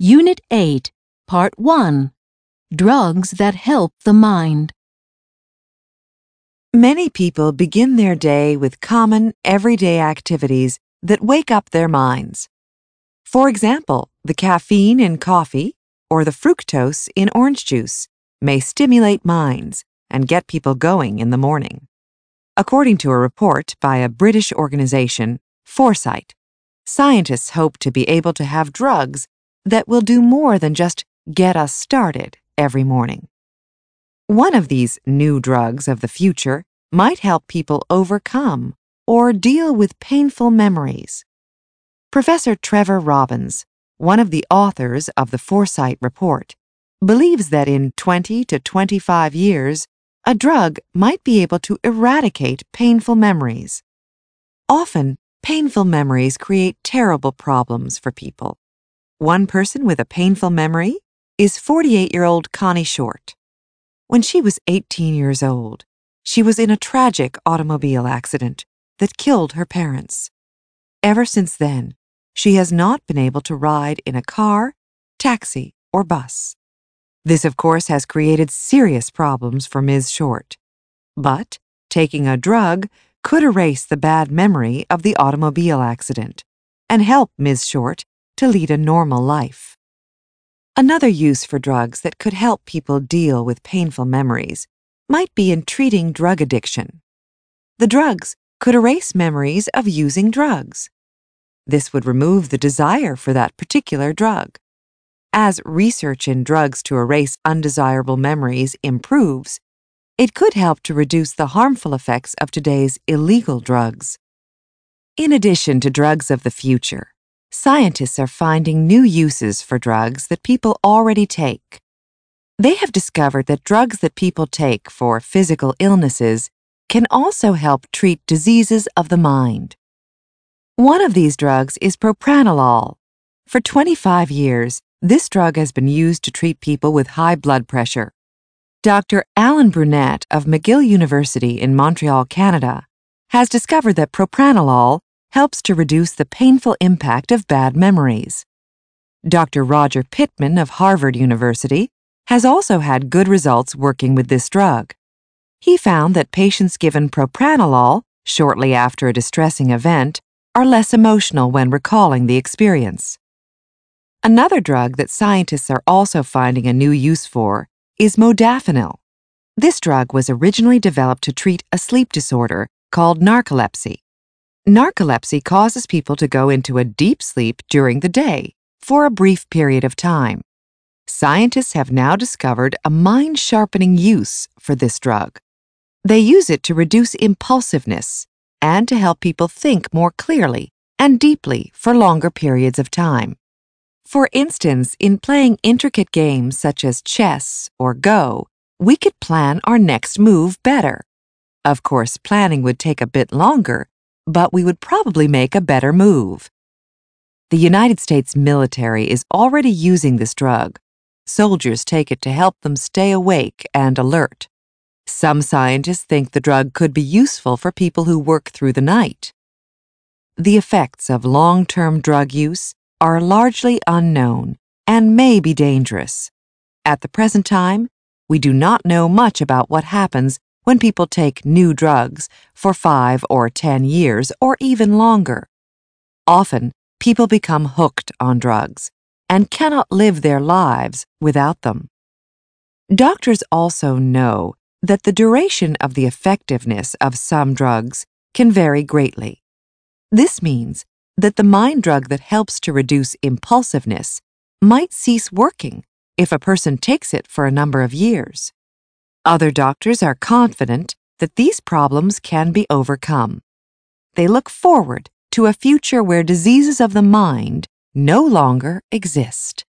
Unit 8, Part 1 Drugs that Help the Mind. Many people begin their day with common, everyday activities that wake up their minds. For example, the caffeine in coffee or the fructose in orange juice may stimulate minds and get people going in the morning. According to a report by a British organization, Foresight, scientists hope to be able to have drugs that will do more than just get us started every morning. One of these new drugs of the future might help people overcome or deal with painful memories. Professor Trevor Robbins, one of the authors of the Foresight Report, believes that in 20 to 25 years, a drug might be able to eradicate painful memories. Often, painful memories create terrible problems for people. One person with a painful memory is 48 year old Connie Short. When she was 18 years old, she was in a tragic automobile accident that killed her parents. Ever since then, she has not been able to ride in a car, taxi, or bus. This, of course, has created serious problems for Ms. Short. But taking a drug could erase the bad memory of the automobile accident and help Ms. Short to lead a normal life. Another use for drugs that could help people deal with painful memories might be in treating drug addiction. The drugs could erase memories of using drugs. This would remove the desire for that particular drug. As research in drugs to erase undesirable memories improves, it could help to reduce the harmful effects of today's illegal drugs. In addition to drugs of the future, scientists are finding new uses for drugs that people already take. They have discovered that drugs that people take for physical illnesses can also help treat diseases of the mind. One of these drugs is propranolol. For 25 years, this drug has been used to treat people with high blood pressure. Dr. Alan Brunet of McGill University in Montreal, Canada, has discovered that propranolol helps to reduce the painful impact of bad memories. Dr. Roger Pitman of Harvard University has also had good results working with this drug. He found that patients given propranolol shortly after a distressing event are less emotional when recalling the experience. Another drug that scientists are also finding a new use for is modafinil. This drug was originally developed to treat a sleep disorder called narcolepsy. Narcolepsy causes people to go into a deep sleep during the day for a brief period of time. Scientists have now discovered a mind sharpening use for this drug. They use it to reduce impulsiveness and to help people think more clearly and deeply for longer periods of time. For instance, in playing intricate games such as chess or Go, we could plan our next move better. Of course, planning would take a bit longer but we would probably make a better move. The United States military is already using this drug. Soldiers take it to help them stay awake and alert. Some scientists think the drug could be useful for people who work through the night. The effects of long term drug use are largely unknown and may be dangerous. At the present time, we do not know much about what happens when people take new drugs for five or ten years or even longer. Often, people become hooked on drugs and cannot live their lives without them. Doctors also know that the duration of the effectiveness of some drugs can vary greatly. This means that the mind drug that helps to reduce impulsiveness might cease working if a person takes it for a number of years. Other doctors are confident that these problems can be overcome. They look forward to a future where diseases of the mind no longer exist.